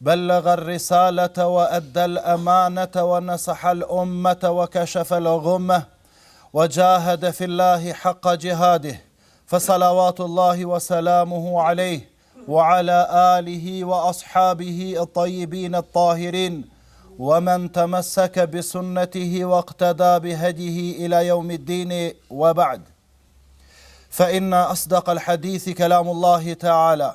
بلغ الرساله وادى الامانه ونصح الامه وكشف الغمه وجاهد في الله حق جهاده فصلوات الله وسلامه عليه وعلى اله واصحابه الطيبين الطاهرين ومن تمسك بسنته واقتدى بهديه الى يوم الدين وبعد فان اصدق الحديث كلام الله تعالى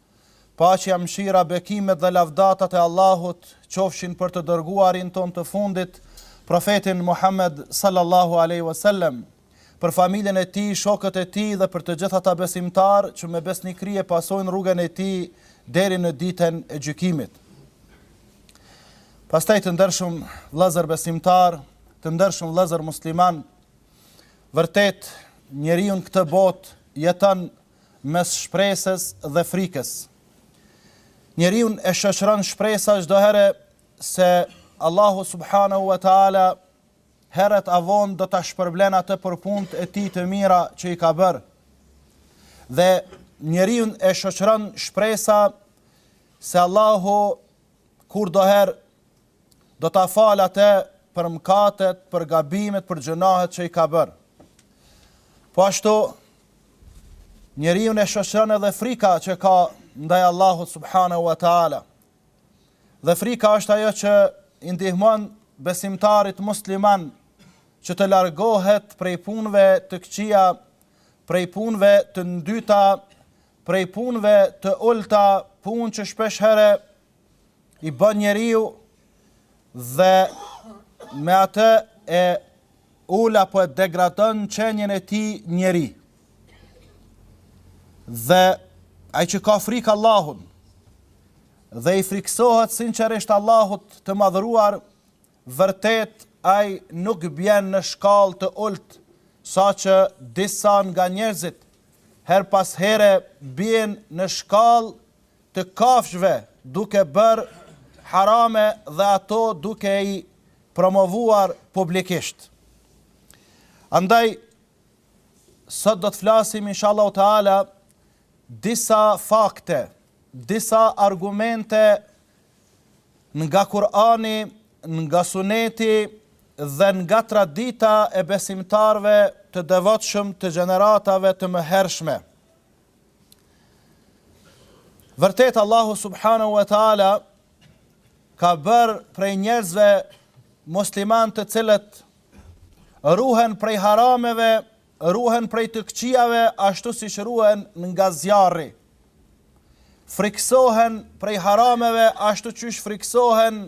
Paqja, mëshira, bekimet dhe lavdatat e Allahut qofshin për të dërguarin tonë të fundit, Profetin Muhammed sallallahu alejhi ve sellem, për familjen e tij, shokët e tij dhe për të gjithë ata besimtarë që me besnikëri e pasojnë rrugën e tij deri në ditën e gjykimit. Pastaj të nderëshëm vëllezër besimtarë, të nderëshëm vëllezër muslimanë, vërtet njeriu në këtë botë jeton mes shpresës dhe frikës. Njeriun e shoqëron shpresa çdo herë se Allahu subhanahu wa taala herët a vonë do ta shpërblen atë për punët e tij të mira që i ka bërë. Dhe njeriun e shoqëron shpresa se Allahu kurdoherë Do ta falë atë për mëkatet, për gabimet, për gjunahet që i ka bërë. Po ashtu, njeriun e shoqëron edhe frika që ka ndaj Allahut subhanahu wa taala. Dhe frika është ajo që i ndihmon besimtarit musliman që të largohet prej punëve të këqija, prej punëve të ndyta, prej punëve të ulta, punë që shpesh herë i bën njeriu dhe me atë e ul apo e degradon qenien e tij njeri. Dhe ai që ka frikë Allahun dhe i frikësohet sinqerisht Allahut të madhëruar, vërtet ai nuk bjen në shkallë të ultë, saqë disa nga njerëzit herë pas here bien në shkallë të kafshëve duke bërë harame dhe ato duke i promovuar publikisht. Andaj, sot do të flasim, inshallahu teala, disa fakte, disa argumente nga Kurani, nga Suneti dhe nga tradita e besimtarëve të devotshëm të gjeneratave të mëhershme. Vërtet Allahu subhanahu wa taala ka bërë prej njerëzve muslimanë të cilët ruhen prej harameve, ruhen prej të këqijave, ashtu siç ruhen nga zjarri. Frikësohen prej harameve, ashtu qysh frikësohen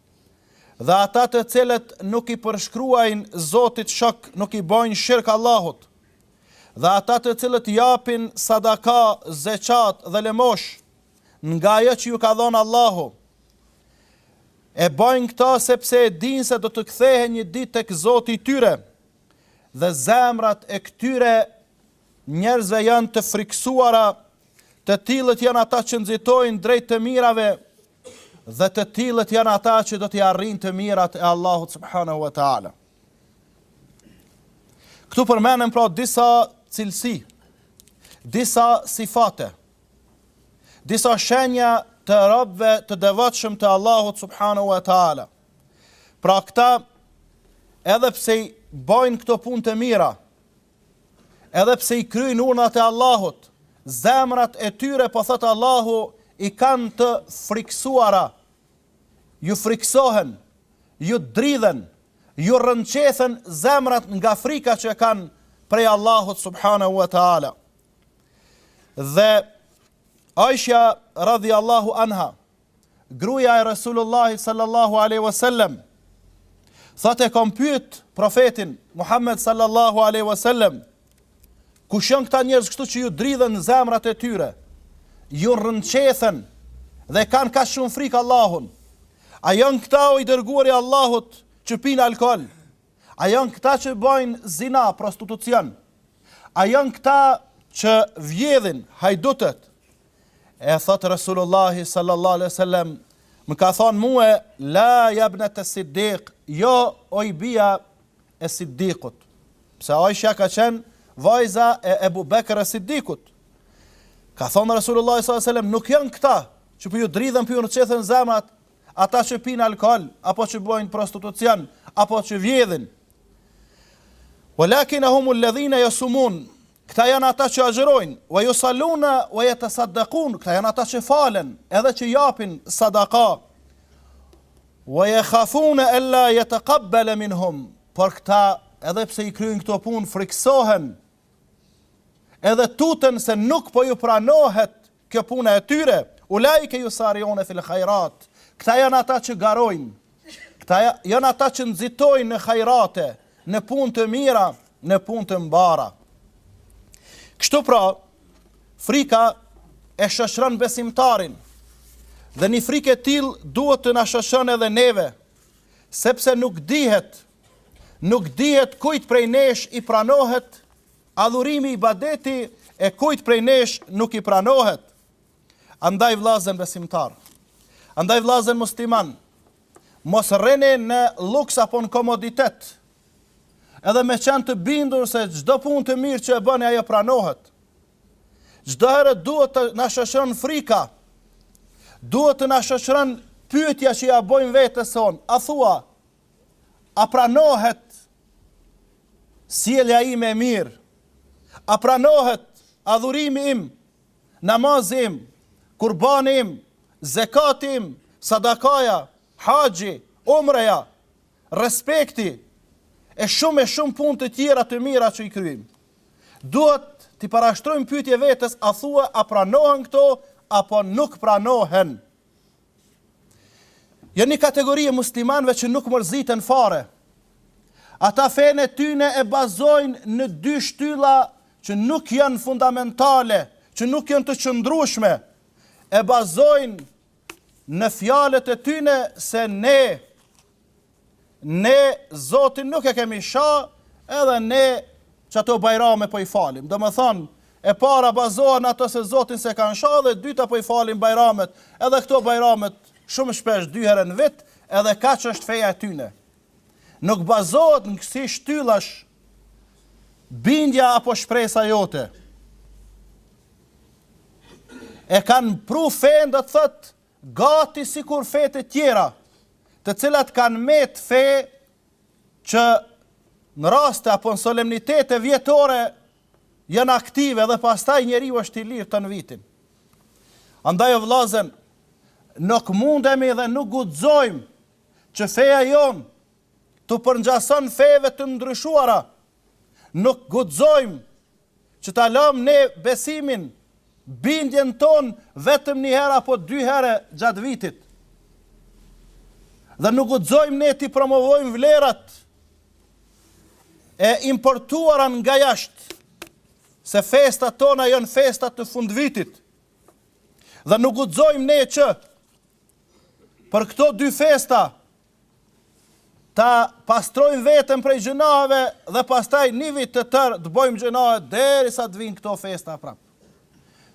Dhe ata të cilët nuk i përshkruajnë Zotit shok nuk i bajnë shirk Allahut. Dhe ata të cilët japin sadaka, zeqat dhe lëmoshë nga ajo që ju ka dhonë Allahu, e bajnë këta sepse e dinë se do të kthehen një ditë tek Zoti i tyre. Dhe zemrat e këtyre njerëzve janë të frikësuara, të tillët janë ata që nxitojnë drejt të mirave, Dhe të tillët janë ata që do t'i arrijnë të mirat e Allahut subhanahu wa taala. Këtu përmenden pra disa cilësi, disa sifate, disa shenja të robëve të devotshëm të Allahut subhanahu wa taala. Pra këta edhe pse i bojnë këto punë të mira, Edhe pse i kryejnë urdhnat e Allahut, zemrat e tyre po thotë Allahu i kanë të frikësuara, ju frikësohen, ju dridhen, ju rrënqethen zemrat nga frika që kanë prej Allahut subhanahu wa taala. Dhe Aisha radhiyallahu anha Gruaja e Resulullahit sallallahu alejhi wa sellem thotë e kom pyt profetin Muhammed sallallahu alejhi wa sellem kush janë këta njerëz kështu që ju dridhen zemrat e tyre, ju rrënqethen dhe kanë kaq shumë frikë Allahun. A janë këta o i dërguar i Allahut që pinë alkohol? A janë këta që bajnë zina, prostitucion? A janë këta që vjedhin hajdutët? E thot Resulullah sallallahu alaihi wasallam, më ka thonë mue, la yabnat as-siddiq, jo oj bija e Siddiqut. Pse Aisha ka qenë vajza e Ebu Bekr e Siddiqut. Ka thonë Resulullah sallallahu alaihi wasallam, nuk janë këta që po ju dridhen po ju rrënqethen zemrat, ata që pinë alkool, apo që bojnë prostitucion, apo që vjedhin. Walakinnahum alladhina yasumun. Këta janë ata që agjërojnë, wa yusalluna wa yatasaddaqun. Këta janë ata që falen, edhe që japin sadaka. Wa yakhafuna alla yataqabbal minhum. Por këta edhe pse i kryejnë këto punë friksohen. Edhe tuten se nuk po ju pranohet kjo puna e tyre, ulaike yusariune fil khairat, këta janë ata që garojnë, këta janë ata që nxitojnë në hajrate, në punë të mira, në punë të mbara. Kështu pra, frika e shoqëron besimtarin. Dhe një frikë e tillë duhet të na shoqëron edhe neve, sepse nuk dihet, nuk dihet kujt prej nesh i pranohet Adhurimi ibadeti e kujt prej nesh nuk i pranohet. Andaj vllazën besimtar. Andaj vllazën musliman. Mos rrini në luks apo në komoditet. Edhe me qenë të bindur se çdo punë të mirë që e bëni ajo pranohet. Çdo herë duhet të na shoqëron frika. Duhet të na shoqëron pyetja që ja bëjmë vetes sonë. A thua A pranohet sjellja ime e mirë? A pranohet adhurimi im, namazi im, kurbani im, zekati im, sadakaja, haxhi, umreja, respekti e shumë e shumë punë të tjera të mira që i kryejmë? Duhet t'i parashtrojmë pyetje vetes, a thua a pranohen këto apo nuk pranohen? Janë një kategori e muslimanëve që nuk mërziten fare. Ata fenë e tyne e bazojnë në dy shtylla që nuk janë fundamentale, që nuk janë të qëndrushme, e bazojnë në fjalët e tyne se ne Ne Zotin nuk e kemi sha, edhe ne qato bajrame po i falim. Domethonë, e para bazohen ato se Zotin s'e kanë sha, edhe e dyta po i falim bajramet. Edhe këto bajramet shumë shpesh dy herë në vit, edhe kaq është feja e tyne. Nuk bazohet në kësi shtyllash bindja apo shpresa jote. E kanë pru fenë do të thotë, Gati sikur fetë e tjera, të cilat kanë met fe që në raste apo në solemnitete vjetore janë aktive dhe pastaj njeriu është i lirë tonë vitin. Andaj o vllazën, nuk mundemi dhe nuk guxojmë që feja jonë t'u përngjason feve të ndryshuara, Nuk guxojmë që ta lamë ne besimin, bindjen tonë vetëm një herë apo dy herë gjatë vitit. Dhe nuk guxojmë ne t'i promovojmë vlerat e importuara nga jashtë, se festat tona janë festa të fundvitit. Dhe nuk guxojmë ne që për këto dy festa Ta pastrojmë veten prej gjynaheve dhe pastaj një vit të tërë të bëjmë gjynahe derisa të vijnë këto festa prap.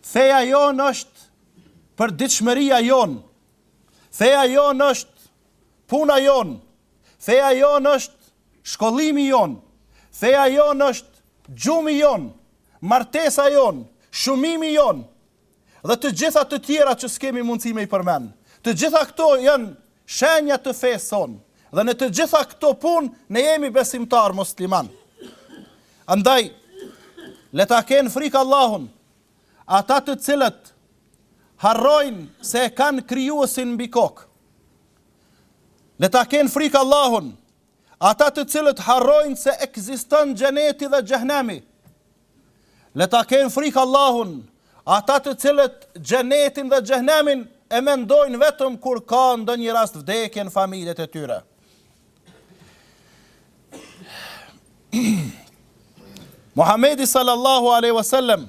Feja jonë është përditshmëria jonë. Feja jonë është puna jonë. Feja jonë është shkollimi jonë. Feja jonë është gjumi jonë, martesa jonë, shumimi jonë. Dhe të gjitha të tjera që s'kemi mundësi me i përmend. Të gjitha këto janë shenja të fesë sonë. Dhe në të gjitha këto punë ne jemi besimtarë muslimanë. Andaj, le ta kenë frikë Allahun, ata të cilët harrojnë se e kanë krijuesin mbi kokë. Le ta kenë frikë Allahun, ata të cilët harrojnë se ekziston xheneti dhe xhehnemi. Le ta kenë frikë Allahun, ata të cilët xhenetin dhe xhehnemin e mendojnë vetëm kur ka ndonjë rast vdekje në familjet e tyre. Muhamedi sallallahu alaihi wasallam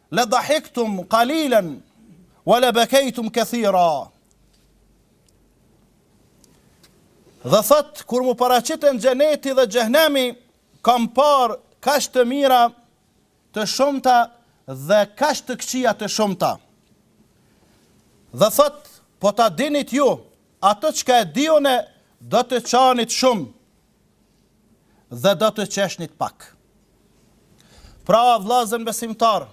La dahiktum qalilan wa la bakaytum kathira. Dhe thotë kur m'u paraqitën xheneti dhe xhehenemi kam parë kaq të mira të shumta dhe kaq të këqija të shumta. Dhe thotë po ta dinit ju atë çka e di unë do të qanit shumë dhe do të qeshnit pak. Pra, vllazën besimtarë,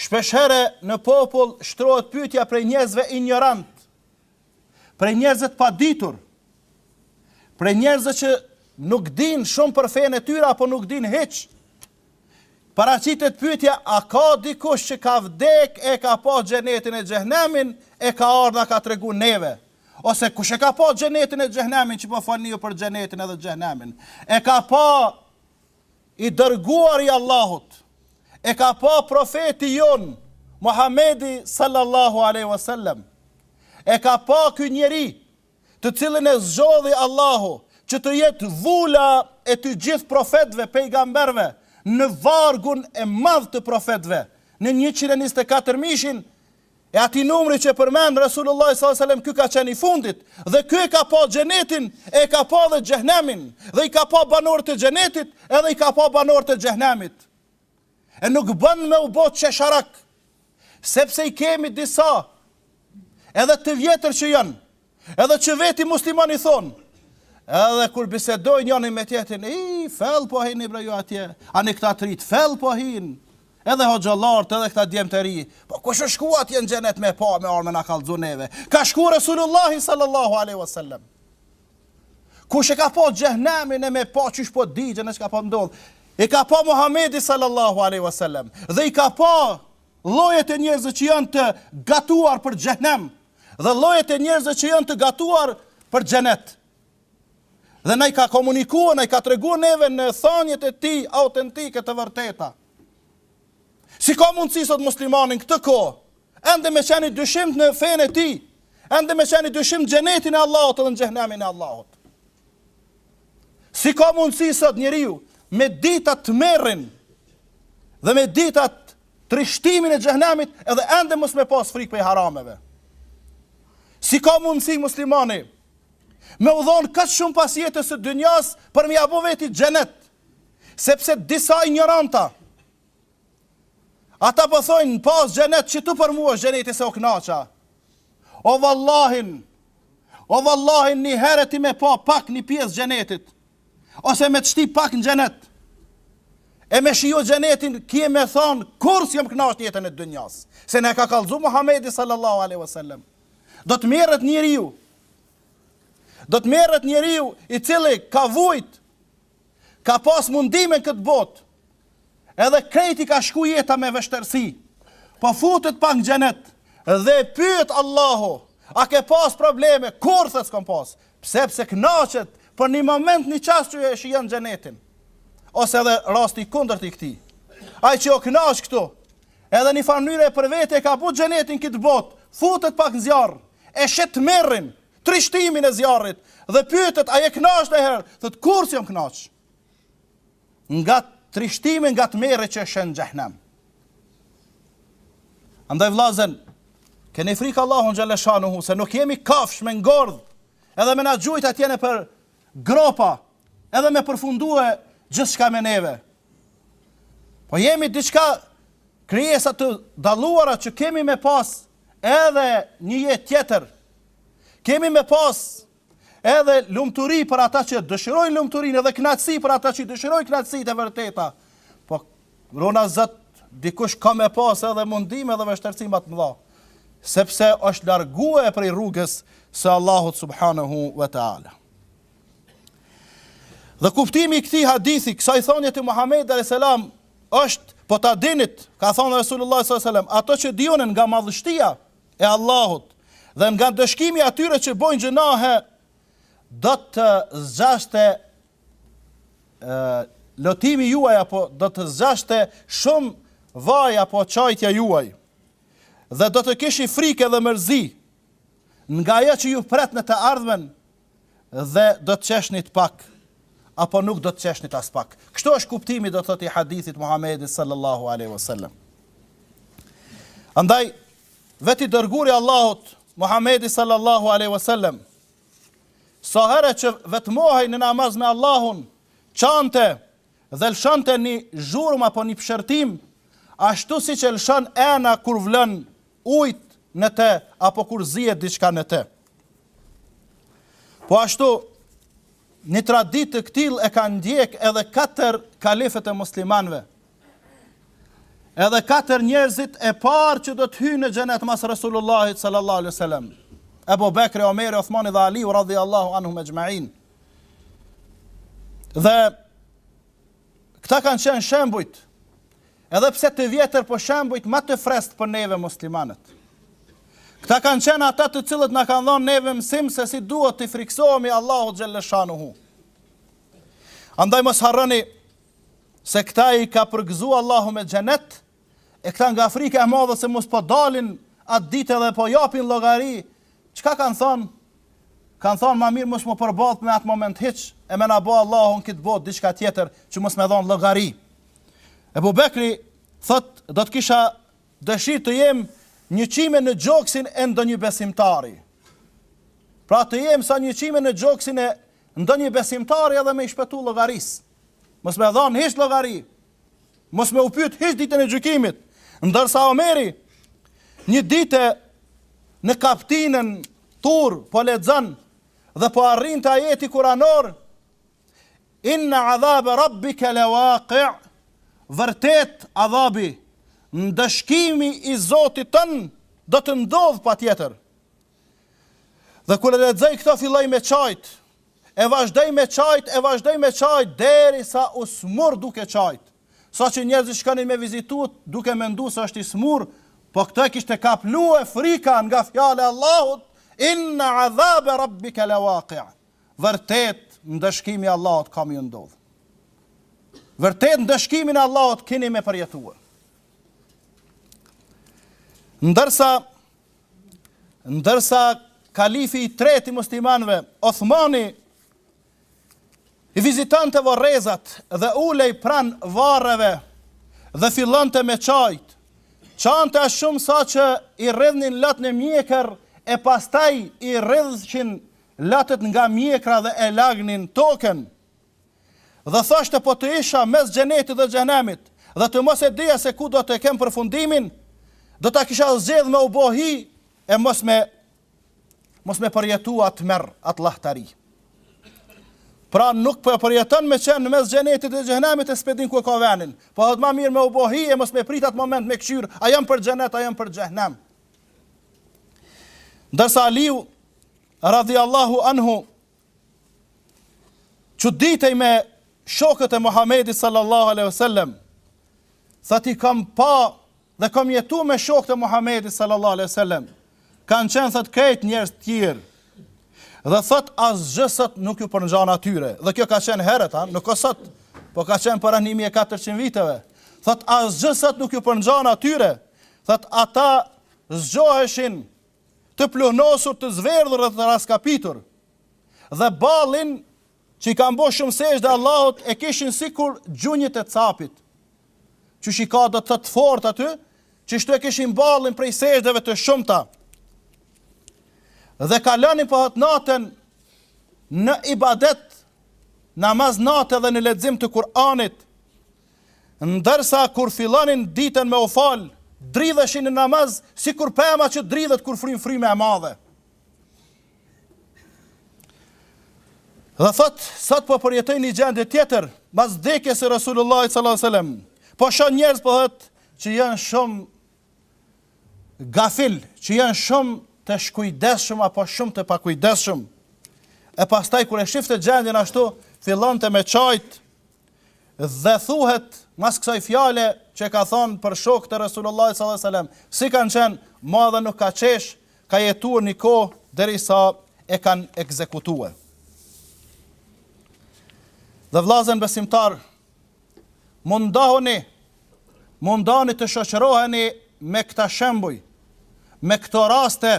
shpeshherë në popull shtrohet pyetja prej njerëzve injorantë, prej njerëzve të paditur, prej njerëzve që nuk dinë shumë për fenë e tyre apo nuk dinë hiç. Paraqitet pyetja, a ka dikush që ka vdek e ka pa xhenetin e xhehenemin e ka ardh na ka tregu neve? Ose kush e ka pa xhenetin e xhehenemin që po folni ju për xhenetin edhe xhehenemin? E ka pa i dërguari i Allahut. E ka pa profeti jonë Muhamedi sallallahu alaihi wasallam. E ka pa ky njeri të cilin e zgjodhi Allahu që të jetë vula e të gjithë profetëve, pejgamberëve në vargun e madh të profetëve në 124 mijshin E atij numri që përmend Resulullahi sallallahu alejhi ve sellem ky ka qenë i fundit dhe ky e ka pa xhenetin e e ka pa dhe xhehenemin dhe i ka pa banorët e xhenetit edhe i ka pa banorët e xhehenemit. E nuk bën me u bë qesharak sepse i kemi disa edhe të vjetër që janë Edhe që veti musliman i thonë, edhe kur bisedojnë njëni me tjetrin, i, fell po hini bre ju atje, ani këta të ritë, fell po hinë, edhe hoxhallarët, edhe këta djemtë e ri, po kush ka shku atje në xhenet me pa, me ardh me na kallëzu neve, ka shku Resulullahi sallallahu aleyhi wasallam, kush e ka pa xhehnemin e me pa qysh po digjen e çka po ndodh, i ka pa Muhammedi sallallahu aleyhi wasallam, dhe i ka pa llojet e njerëzve që janë të gatuar për xhehnem, dhe llojet e njerëzve që janë të gatuar për xhenet. Dhe na i ka komunikuar, na i ka treguar neve në thëniet e tij autentike të vërteta. Si ka mundësi sot muslimani n'këtë kohë, ende me qenë i dyshimtë në fenë e tij, ende me qenë i dyshimtë n'xhenetin e Allahut dhe në xhehenemin e Allahut. Si ka mundësi sot njeriu me ditë tmerrin dhe me ditë trishtimin e xhehenemit edhe ende mos me pas frikë prej harameve. Si ka mundësi muslimani me u dhonë kaq shumë pas jetës së dynjas për me ia bo vetit xhenet, sepse disa injoranta, ata po thonë n'pas xhenet qetu për mua xheneti se u knaqa, o vallahi, o vallahi një herë ti me pa pak një pjesë t'xhenetit, ose me të shti pak në xhenet. E me shiju xhenetin, kishe me thonë, kurrë s'jam kënaqë n'jetën e dynjas, se na ka kallzu Muhammedi sallallahu aleyhi wasallam. Do të merret njeriu, do të merret njeriu, i cili ka vujt, ka pas mundime n'këtë botë, Edhe krejt i ka shku jeta me vështërsi. Po futet pak në xhenet dhe e pyet Allahu, a ke pas probleme? Kurrë thot s'kam pas. Pse? Se kënaqet për një moment një çast që e shijon xhenetin. Ose edhe rasti i kundërt i këtij. Ai që o kënaq këtu, edhe n'një farë mënyre për vete e ka bo xhenetin n'këtë botë, futet pak në zjarr, e sheh tmerrin, trishtimin e zjarrit, dhe pyetet, a je knaq najherë, thotë, kurrë s'jam knaq. nga trishtimi nga tmerri që është në xhehenem. Andaj vllazën, keni frikë Allahun xhele shanuhu se nuk jemi kafshë me ngordh, edhe me na gjujt atje nëpër gropa, edhe me përfundue gjithçka me neve. Po jemi diçka krijesa të dalluara që kemi me pas edhe një jetë tjetër. Kemi me pas Edhe lumturi për ata që dëshirojnë lumturinë, edhe kënaqësi për ata që dëshirojnë kënaqësitë e vërteta. Po ruana Zot, dikush ka me pas edhe mundime dhe vështirësi më të mëdha, sepse është largue prej rrugës së Allahut subhanahu wa taala. Dhe kuptimi i këtij hadithi, kësaj thonje të Muhamedit alejhi selam, është po ta dinit, ka thënë Resulullah sallallahu alaihi wasallam, ato që di unë nga madhështia e Allahut dhe nga ndëshkimi i atyre që bojnë gjënahe, do të zgjashte lotimi juaj, apo do të zgjashte shumë vaji apo qajtja juaj, dhe do të kishit frikë dhe mërzi, nga ajo që ju pret në të ardhmen, dhe do të qeshnit pak apo nuk do të qeshnit aspak. Kështu është kuptimi do të thotë i hadithit Muhamedit sallallahu alaihi wasallam. Andaj vetë i dërguari i Allahut Muhamedi sallallahu alaihi wasallam sa herë që vetmohej në namaz me Allahun, qante dhe lëshonte një zhurmë apo një pëshërtim, ashtu siç e lëshon ena kur vlon uji në të apo kur zihet diçka në të. Po ashtu, një traditë të këtillë e kanë ndjek edhe katër kalifet e muslimanve. Edhe katër njerëzit e parë që do të hyjnë në xhenet mas Resulullahit sallallahu alaihi wasallam. Ebu Bekri, Omeri, Uthmani dhe Aliu radhiyallahu anhum ecma'in. Dhe këta kanë qenë shembujt Edhe pse të vjetër po shembujt ma të freskët për neve muslimanët. Këta kanë qenë ata të cilët na kanë dhënë neve mësim se si duhet të friksohemi Allahut xhallashanu hu. Andaj mos harroni se këta i ka përgëzu Allahu me xhenet, e këta nga frika e madhe se mos po dalin atë ditë dhe po japin llogari, çka kanë thënë? Kanë thënë më mirë mos me u përballë me atë moment hiç, e me na bë Allahu në këtë botë diçka tjetër që mos me dhon llogari. Ebu Bekri thot, do të kisha dëshirë të jem një qime në gjoksin e ndonjë besimtari. Pra të jem sa një qime në gjoksin e ndonjë besimtari edhe me i shpëtu llogarisë. Mos me dhanë hiç llogari, mos me u pyt hiç ditën e gjykimit, ndërsa Omeri një ditë në kaptinën Tur po lexon dhe po arrin te ajeti kuranor, Inna adhab rabbika lawaqi' Vërtet adhabi, ndëshkimi i Zotit tënd do të ndodhë patjetër. Dhe kur e lexoi këto filloi me qajt, e vazhdoi me qajt, e vazhdoi me qajt derisa u smur duke qajt. Saqë njerëzit shkonin me vizitu duke menduar se është i smur, po këtë e kishte kaplue frika nga fjala e Allahut, Inna adhab rabbika lawaqi'. Vërtet ndëshkimi i Allahut ka me ju ndodhë. Vërtet ndëshkimin e Allahut keni me përjetua. Ndërsa, ndërsa kalifi i tretë i muslimanve, Othmani, i vizitonte vorrezat dhe ulej pran varreve dhe fillonte me qajt, qante aq shumë saqë i rridhnin lot në mjekër e pastaj i rridhshin lotët nga mjekra dhe e lagnin tokën dhe thoshte po të isha mes xhenetit dhe xhehenemit dhe të mos e dija se ku do të kem përfundimin do ta kisha zgjedh me u bo hi e mos me mos me përjetu atë tmerr atë lahtari pra nuk po e përjeton me qenë mes xhenetit dhe xhehenemit e s'pe din ku e ka venin po thot ma mirë me u bo hi e mos me prit atë moment me kqyr a jam për xhenet a jam për xhehenem ndërsa Aliu radhiyallahu anhu çuditej me shokët e Muhamedit sallallahu alaihi wasallam thot i kam pa dhe kam jetu me shokët e Muhamedit sallallahu alaihi wasallam kanë qenë thot krejt njerëz të tjerë dhe thot asgjë sot nuk ju përngjan atyre dhe kjo ka qenë herët ha nuk ka qenë sot po ka qenë para 1400 viteve thot asgjë sot nuk ju përngjan atyre thot ata zgjoheshin të pluhnosur të zverdhur dhe të raskapitur, dhe ballin që i kanë bo shumë sexhde Allahut e kishin sikur gjunjët e cjapit, qysh i ka do të t'fort aty, qeshtu e kishin ballin prej sexhdeve të shumta, dhe kalonin po thot natën në ibadet, namaz nate dhe në lexim të Kur'anit, Ndërsa kur fillonin ditën me u fal, dridheshin në namaz sikur pema që dridhet kur fryn frymë e madhe. Dhe thot, sot po përjetoj një gjendje tjetër, mas vdekjes së Resulullahit s.a.s. Po shoh njerëz po thot, që janë shumë gafil, që janë shumë të shkujdeshëm apo shumë të pakujdeshëm. E pastaj kur e shifte gjendjen ashtu, fillonte me kajt Dhe thuhet mas kësaj fjale që ka thanë për shokët e Resulullahit sallallahu alejhi ve sellem, si kanë qenë, ma edhe nuk ka qesh, ka jetue një kohë derisa e kanë ekzekutue. Dhe vllazën besimtarë, mundohuni, mundohni të shoqëroheni me këta shembuj, me këto raste,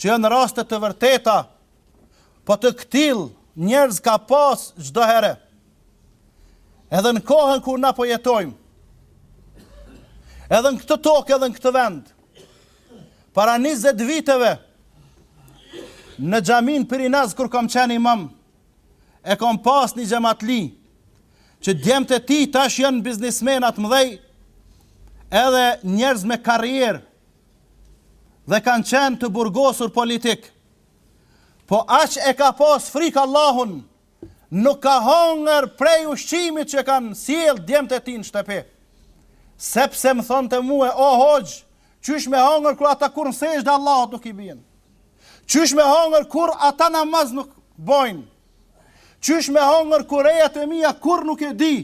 që janë raste të vërteta, po të këtillë njerëz ka pas çdo herë. Edhe në kohën kur na po jetojmë. Edhe në këtë tokë, edhe në këtë vend. Para 20 viteve në xhaminë Pirinaz kur kam qenë imam, e kam pas një xhematli që djemtë e tij tash janë biznesmenë të mëdhej, edhe njerëz me karrierë dhe kanë qenë të burgosur politik. Po aq e ka pas frikë Allahun, nuk ka hangër prej ushqimit që kanë sjell djemt e tij në shtëpi. Sepse më thonte mue, o hoxhë, qysh me hangër kur ata kur në sexhde Allahut nuk i bjenë. Qysh me hangër kur ata namaz nuk bojnë. Qysh me hangër kur ejat e mija kur nuk e di.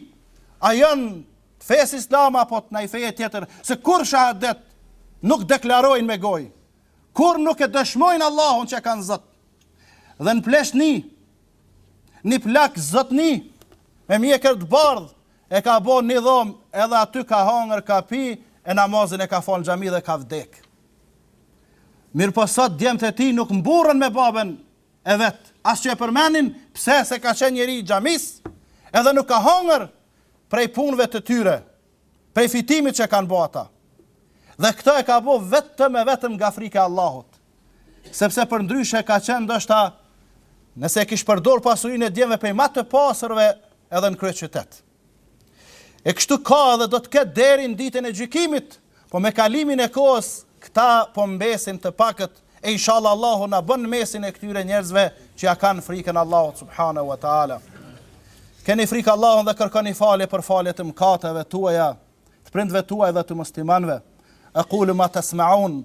A janë të fesë islame apo të naj feje tjetër, se kur shahadet nuk deklarojnë me gojë, kur nuk e dëshmojnë Allahun që e kanë Zot, dhe në pleqni, një plak zotni, me mjekër të bardhë, e ka bo një dhomë, edhe aty ka hangër, ka pi, e namazin e ka falë në xhami dhe ka vdekë. Mirëpo sot djemtë e tij nuk mburren me babën e vetë, as që e përmenin, pse se ka qenë njeri i xhamisë, edhe nuk ka hangër, prej punëve të tyre, prej fitimit që kanë bo ata. Dhe këtë e ka bo vetëm e vetëm nga frika e Allahut. Sepse përndryshe ka qenë ndoshta nëse e kish përdor pasurinë e djemve prej ma të pasurve edhe në kryeqytet. E kështu ka edhe do të ketë deri n'ditën e gjykimit, Po me kalimin e kohës këta po mbesin të pakët e inshallah Allahu na bën në mesin e këtyre njerëzve që ia kanë frikën Allahut subhanahu wa taala. Keni frikë Allahun dhe kërkoni falje për falje të mëkateve tuaja, të prindve tuaj dhe të muslimanëve. Aqulu ma tasma'un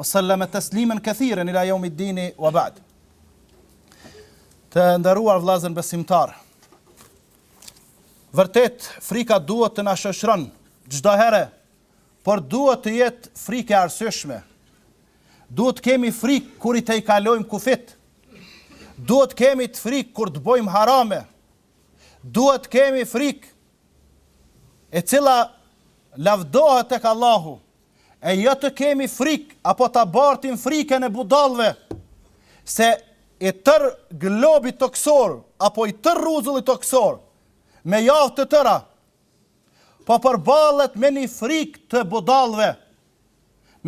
Ue selleme teslimen kethiren ila jeumi dini wa ba'd. Të nderuar vëllazën besimtarë. Vërtet frika duhet të na shoqëron çdo herë, por duhet të jetë frikë e arsyeshme. Duhet të kemi frikë kur i tejkalojmë kufijtë. Duhet të kemi të frikë kur të bëjmë harame. Duhet të kemi frikë e cila lavdohet tek Allahu, e jo të kemi frikë apo ta bartim frikën e budallëve se i tërë globi tokësor apo i tërë rruzulli tokësor me javë të tëra po përballet me një frikë të budallëve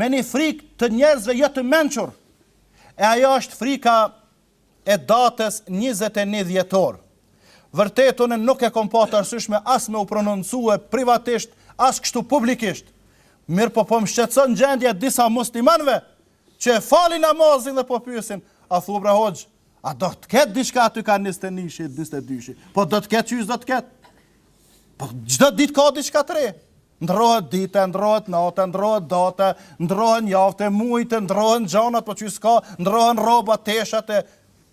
me një frikë të njerëzve jo të mençur e ajo është frika e datës njëzet e një dhjetor. Vërtet unë nuk e kom pa të arsyeshme as me u prononcue privatisht, as kështu publikisht. Mirëpo po më shqetëson gjendja e disa muslimanëve që e falin namazin dhe po pyesin, a thu bre hoxhë, a do të ketë diçka aty ka njëzet e njëshi, njëzet e dyshi? Po do të ketë qysh do të ketë. Po çdo ditë ka diçka të re. Ndrrohet dite, ndrrohet nata, ndrrohet data, ndrrohen javët e mujt e ndrrohen gjanat po qysh ska, ndrrohen rrobat, teshat e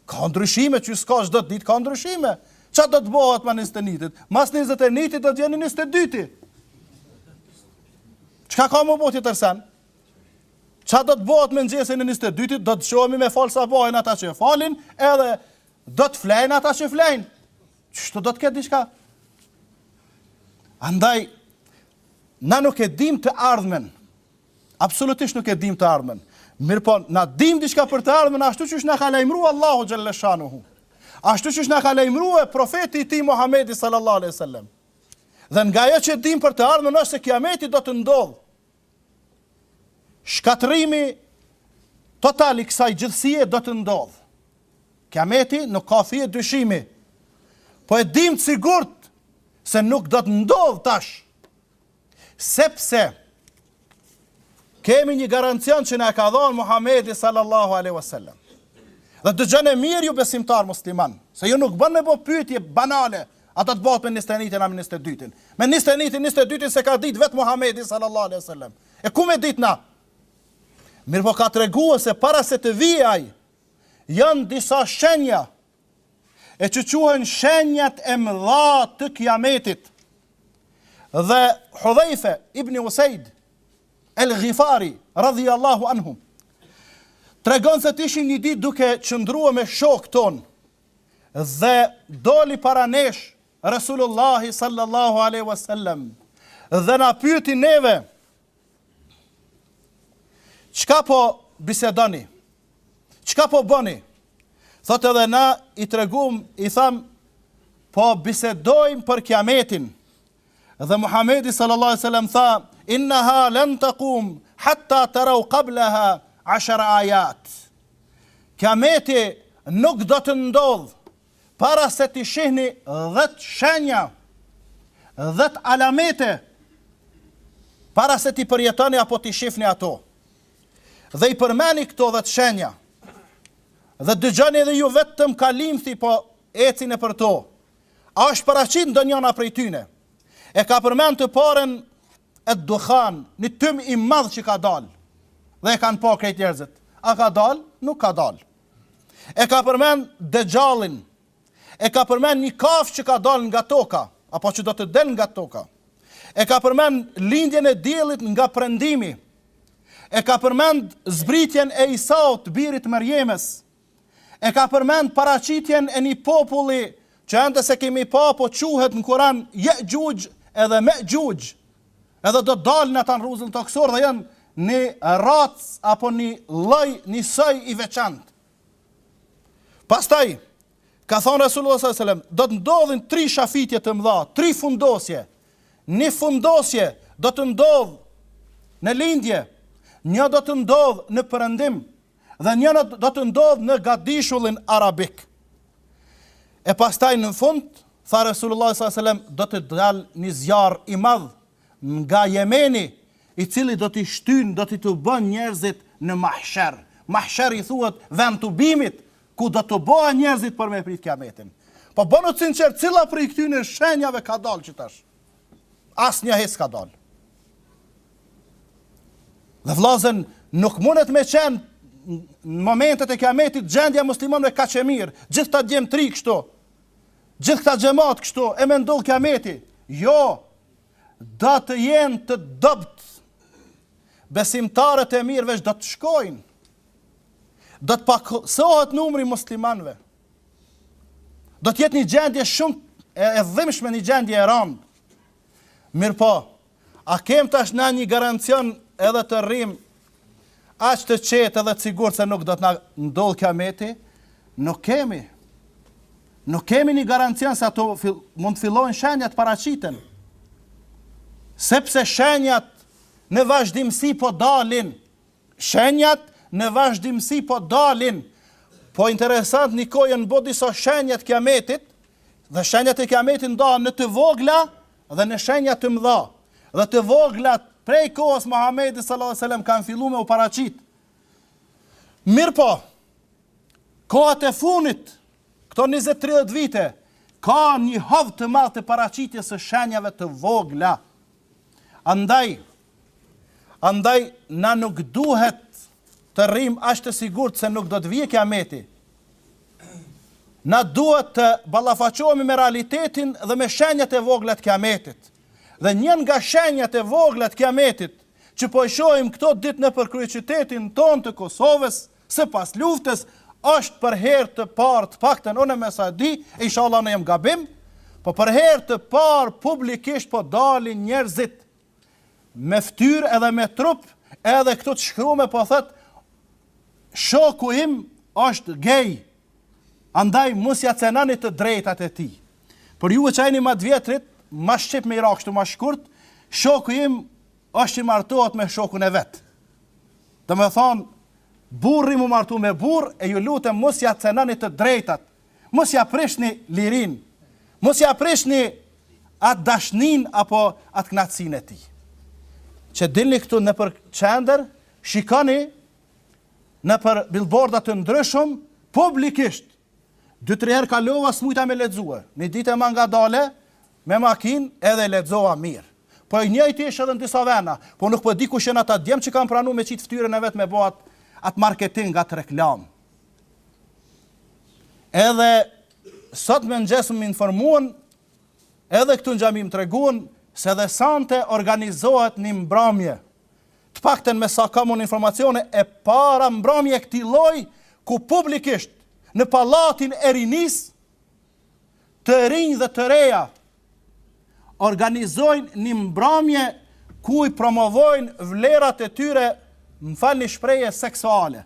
ka ndryshime qysh ska çdo ditë ka ndryshime. Ça do të bëhet ma njëzet e njëtit? Mas njëzet e njëtit do të vjen i njëzet e dyti. Çka ka me u ba tjetër sen? Ça do të bëhet me mëngjesin e njëzet e dytit, do të çohemi me falë sabahin ata që e falin, edhe Do të flejnë ata që flejnë. Kështu do të ketë diçka? Andaj, na nuk e dim të ardhmen. Absolutisht nuk e dim të ardhmen. Mirëpo, na dim diçka për të ardhmen, ashtu qysh na ka lajmëru Allahu xhelleshanuhu. Ashtu qysh na ka lajmërue profeti i tij Muhammedi sallallahu aleyhi sallam. Dhe nga ajo që e dim për të ardhmen është se kiameti do të ndodhë. Shkatërrimi total i kësaj gjithësie do të ndodhë. Kiameti nuk ka fije dyshimi. Po e dimë të sigurt se nuk do të ndodhë tash. Sepse kemi një garancion që na e ka dhanë Muhamedi sallallahu alaihi wasallam. Dhe dëgjoni mirë ju besimtar musliman, se ju nuk bën me bo pyetje banale, A do të bahet me njëzet e njëtin a me njëzet e dytin. Me njëzet e njëtin, njëzet e dytin s'e ka ditë vetë Muhamedi sallallahu alaihi wasallam. E ku me ditë na? Mirpo ka treguar se para se të vijë ai janë disa shenja e që quhen shenjat e mëdha të kiametit. Dhe Hudhaifa ibn Usaid al-Ghifari radhiyallahu anhu tregon se tek ishin një ditë duke qëndruar me shok ton dhe doli para nesh Resulullahi sallallahu alaihi wasallam dhe na pyeti neve çka po bisedoni? Çka po boni? Thotë edhe na i tregum, i tham po bisedojmë për kiametin. Dhe Muhamedi sallallahu alejhi ve sellem tha, Innaha lan taqum hatta taraw qablaha ashara ayat. Kiameti nuk do të ndodh para se t'i shihni 10 shenja, 10 alamete para se t'i përjetoni apo t'i shihni ato. Dhe i përmeni këto 10 shenja. Dhe dëgjoni edhe ju vetëm kalimthi po ecim e për to. A është paraqit ndonjana prej tyne? E ka përmend të parën Ed-Dukhan, një tym i madh që ka dalë dhe e kanë pa krejt njerëzit. A ka dalë? Nuk ka dalë. E ka përmend Dexhallin. E ka përmend një kafshë që ka dalë nga toka, apo që do të del nga toka. E ka përmend lindjen e diellit nga prendimi. E ka përmend zbritjen e Isaut, birit të Merjemes. e ka përmend paraqitjen e një populli që ende s'e kemi pa po quhet në Kuran Jexhuxh edhe Mexhuxh edhe do të dalin ata në rruzën tokësor dhe janë një racë apo një lloj një soj i veçantë. Pastaj ka thënë Resulullah sallallahu alajhi wasallam, do të ndodhin tri shafitje të mëdha, tri fundosje. Një fundosje do të ndodh në lindje, një do të ndodhë në perëndim dhe njëra do të ndodhë në gadishullin arabik. E pastaj në fund, tha Resulullah s.a.s. do të dal një zjarr i madh nga Jemeni, i cili do t'i shtyn, do t'i tubon njerëzit në mahsher. Mahsher i thuhet vendtubimit, ku do tubohen njerëzit për me prit kiametin. Po bonu të sinqertë, cila prej këtyne shenjave ka dalë që tash? Asnjë hiç s'ka dalë. Dhe vllazën nuk mundet me qenë në momentet e kiametit gjendja muslimanëve kaq e mirë, gjithë këta djem të ri kështu, gjithë këta xhemat kështu, e me ndodh kiameti, jo, do të jenë të dobët, besimtarët e mirë veç do të shkojnë, do të pakësohet numri muslimanëve, Do të jetë një gjendje shumë e dhimbshme, një gjendje e rëndë. Mirëpo, a kem tash na një garancion edhe të rrim aq të qetë edhe të sigurt se nuk do të na ndodh kiameti? Nuk kemi. Nuk kemi një garancion se ato mund të fillojnë shenjat të paraqiten. Sepse shenjat në vazhdimësi po dalin Shenjat në vazhdimësi po dalin. Po interesant ni kohë janë bë disa shenja të kiametit dhe shenjat e kiametit ndahen në të vogla dhe në shenja të mëdha. Dhe të voglat prej kohës Muhamedit sallallahu alaihi wasallam kanë filluar me u paraqit. Mirëpo. Kohat e fundit, këto 20-30 vite, ka një hov të madh të paraqitjes së shenjave të vogla Andaj, andaj na nuk duhet të rrimë aq të sigurt se nuk do të vijë kiameti. Na duhet të ballafaqohemi me realitetin dhe me shenjat e vogla të kiametit. Dhe një nga shenjat e vogla të kiametit që po i shohim këto ditë nëpër kryeqytetin tonë të Kosovës, Se pas luftës është për herë të parë të paktën unë me sa di, inshalla në jam gabim, po për herë të parë publikisht po dalin njerëzit me ftyrë edhe me trup, edhe këtu të shkrume po thotë shoku im është gej, andaj mos ja cenoni të drejtat e tij. Por ju që jeni më të vjetrit, ma shqip me i ra kështu ma shkurt, shoku im është i martohet me shokun e vet. Domethënë burri m'u martu me burrë e ju lutem mos ja cenoni të drejtat, mos ja prishni lirinë, mos ja prishni atë dashninë apo atë knaqësinë e tij. Që dilni këtu nëpër qendër, shikoni nëpër bilborda të ndryshëm, publikisht, Dy tre herë kalova s'mujta me lexue. Një ditë e ma ngadalë me makinë edhe e lexova mirë. Po i njëjti është edhe në disa vena, po nuk po di kush janë ata djem që kanë pranu me qitë ftyrën e vet me bo atë atë marketing, atë reklamë. Edhe sot në mëngjes më informuan edhe këtu në xhami më treguan se edhe sonte organizohet një mbramje të paktën me sa kam unë informacione, e para mbramje e këtij lloji ku publikisht në Pallatin e Rinisë të rinj dhe të reja organizojnë një mbramje ku i promovojnë vlerat e tyre më falni shprehje seksuale.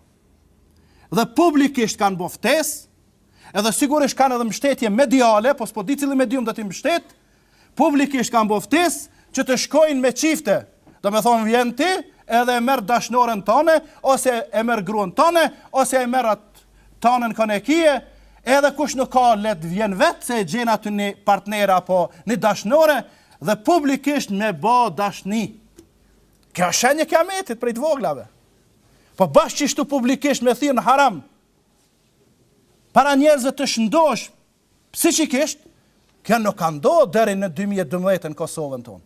Dhe publikisht kanë bo ftesë, edhe sigurisht kanë edhe mështetje mediale, po s'po di cili medium do t'i mështet, Publikisht kanë bo ftesë që të shkojnë me çifte. Domethonë vjen ti edhe e merr dashnoren tane, ose e merr gruan tane, ose e merr atë tanën kon e kije, edhe kush nuk ka le t'vjen vetë se e gjen aty një partnere apo një dashnore dhe publikisht me bo dashni. Kjo është shenjë kiametit prej të voglave. Po bash kështu publikisht me thirr në haram, para njerëzve të shëndosh, Psiqikisht, kjo nuk ka ndodh deri në dy mijë e dymbëdhjetën Kosovën tonë.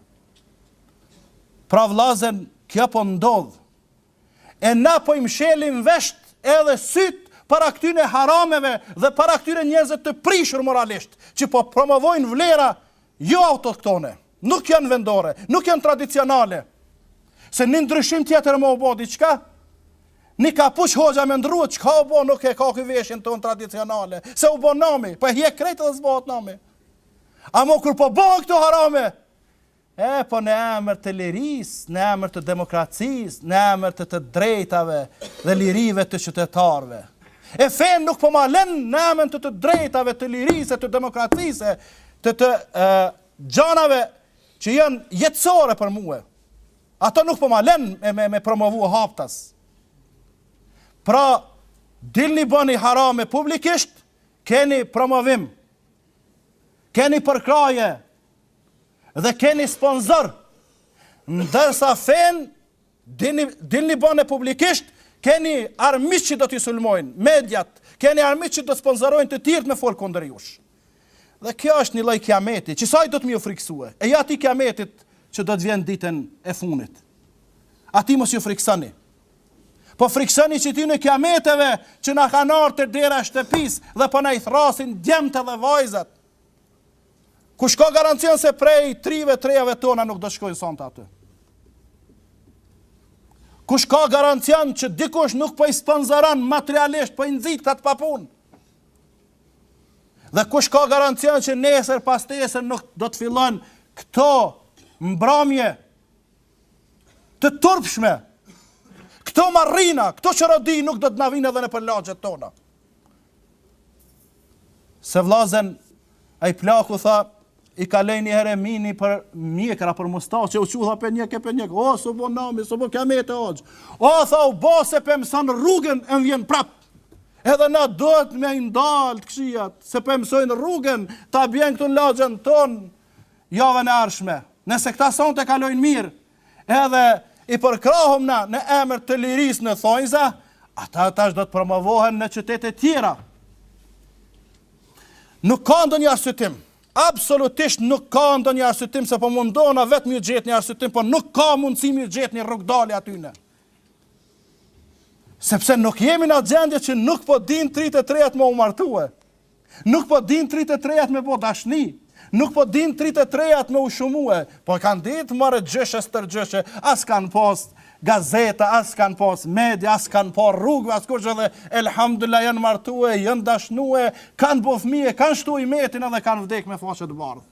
Pra vëllazër, kjo po ndodh. E na po i mshelim veshët edhe sytë para këtyre harameve dhe para këtyre njerëzve të prishur moralisht, që po promovojnë vlera Jo autoktone, nuk janë vendore, nuk janë tradicionale. Se një ndryshim tjetër me u bo diçka, një kapuç hoxha me ndru, çka u bo nuk e ka ky veshjen tonë tradicionale, se u bo nami, po e hjek krejt dhe s'bohet nami. Amo kur po bohen këto harame, e po në emër të lirisë, në emër të demokracisë, në emër të të drejtave dhe lirive të qytetarëve. E fenë nuk po ma lënë në emën të të drejtave, të lirisë e të demokracisë, të të gjanave që janë jetësore për mue. Ato nuk po ma lënë me, me promovu haptas. Pra, dilni bëni harame publikisht, keni promovim, keni përkrahje dhe keni sponsor, ndërsa fenë Dilni bone publikisht, keni armiq që do t'i sulmojnë, mediat, keni armiq që do sponzorojnë të tjerët me fol kundër jush. Dhe kjo është një lloj kiameti, që saj duhet m'ju friksue, e jo atij kiametit që do të vjen ditën e fundit. Atij mos ju friksoni. Po friksoni qityne kiameteve që na kanë ardh te dera shtëpis dhe po na i thrrasin djemt dhe vajzat. Kush ka garancion se prej të rive, të rejave tona nuk do shkojnë sonte aty? Kush ka garancion që dikush nuk po i sponzoron materialisht, po i nxit këta të papunë? Dhe kush ka garancion që nesër, pasnesër nuk do të fillojnë këto mbramje të turpshme? Këto marrina, këto çorodi nuk do të na vinë edhe nëpër lagjet tona. Se vllazen, ai plaku tha, i kaloi një herë mini për mjekra, për mustache, u çu, tha, pe njek e pe njek, o, s'u bo nami, s'u bo kiameti, o, që, o, tha, u bo se p'e mson rrugën, e m'vjen prap, edhe na duhet me i ndal të këqijat, se p'e msojnë rrugën, ta bijnë këtu në lagjen tonë, javën e ardhshme, nëse këta sonte kalojnë mirë, Edhe i përkrahum na në emër të lirisë në thonjza, ata tash do të promovohen në qytete tjera. Nuk ka ndonjë arsytim, absolutisht nuk ka ndonjë arsytim, se po mundohna vetë m'ju gjet një arsytim, po nuk ka mundësi m'ju gjet një rrugëdalje atyne. Sepse nuk jemi në gjendje që nuk po dinë të rijtë e të rejat me u martue. Nuk po dinë të rijtë e të rejat me bo dashni, nuk po dinë të rijtë e të rejat me u shumue, po kanë dit more gjysh e stërgjyshe, as s'kanë pas gazeta, as s'kanë pas media, as s'kanë pas rrugëve, as kurrgjë edhe elhamdulillah janë martue, janë dashnue, kanë bo fëmijë, kanë shtu ymetin edhe kanë vdek me faqe të bardhë.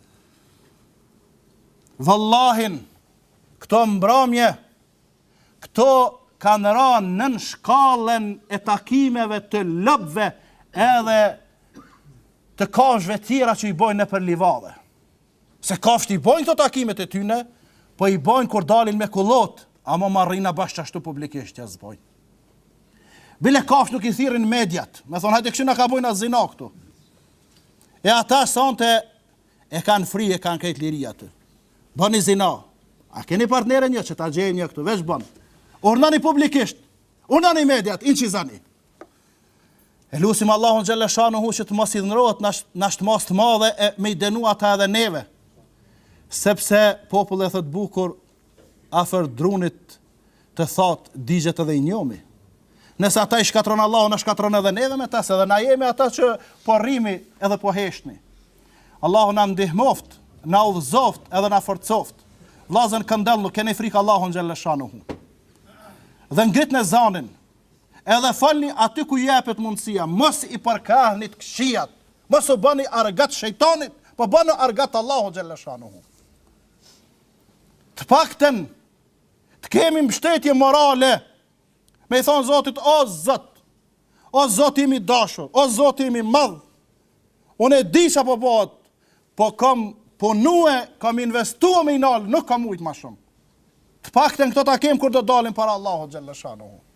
Vallahin, këto mbramje, Këto kanë ra nën shkallën e takimeve të lopëve edhe të kafshve tjera që i bojnë nëpër livadhe. Se kafsht i bojnë këto takimet e tyne, po i bojnë kur dalin me kullot, amo marrina bash qashtu publikisht s'bojnë. Bile kafsht nuk i thirrin mediat, me thonë hajde kshyrni ka bojmë na zina këtu. E ata sonte E kanë fri e kanë krejt liri aty. Boni zina. A keni partnere, ja që ta gjejmë njo këtu, veç bon. Urdhnoni publikisht, urdhnoni mediat, inçizoni. E lusim Allahun xhelle shanuhu që të mos i hidhnohet n'asht masë t'madhe e me i denu ata edhe neve. Sepse populli e thotë bukur, afër drunit të thot digjet edhe i njomi. Nëse ata i shkatron Allahu, na shkatron edhe neve me ta, se edhe na jemi ata që po rrimi edhe po heshtni. Allahu na ndihmoft, na udhëzoft edhe na forcoft. Vllazën kthjelluni, keni frikë Allahun xhalleshanuhu. Dhe ngritne zanin, edhe folni aty ku jepet mundësia, mos i përkrahni të këqijat, mos u bëni argat shejtanit, po bëni argat Allahut xhalleshanuhu. Të pakten, të kemi mbështetje morale, me i thanë Zotit, o Zot, o Zoti im i dashur, o Zoti im i madh, unë e di ça po bohet, po kam punue, kam investua me i nalë, nuk kam mujt ma shumë. Të pakten këto t'i kemi kur do dalim para Allahut xhalleshanuhu.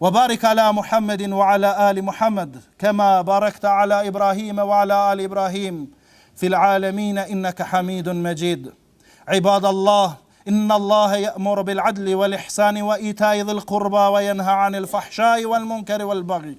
وبارك على محمد وعلى ال محمد كما باركت على ابراهيم وعلى ال ابراهيم في العالمين انك حميد مجيد عباد الله ان الله يامر بالعدل والاحسان وايتاء ذي القربى وينهى عن الفحشاء والمنكر والبغي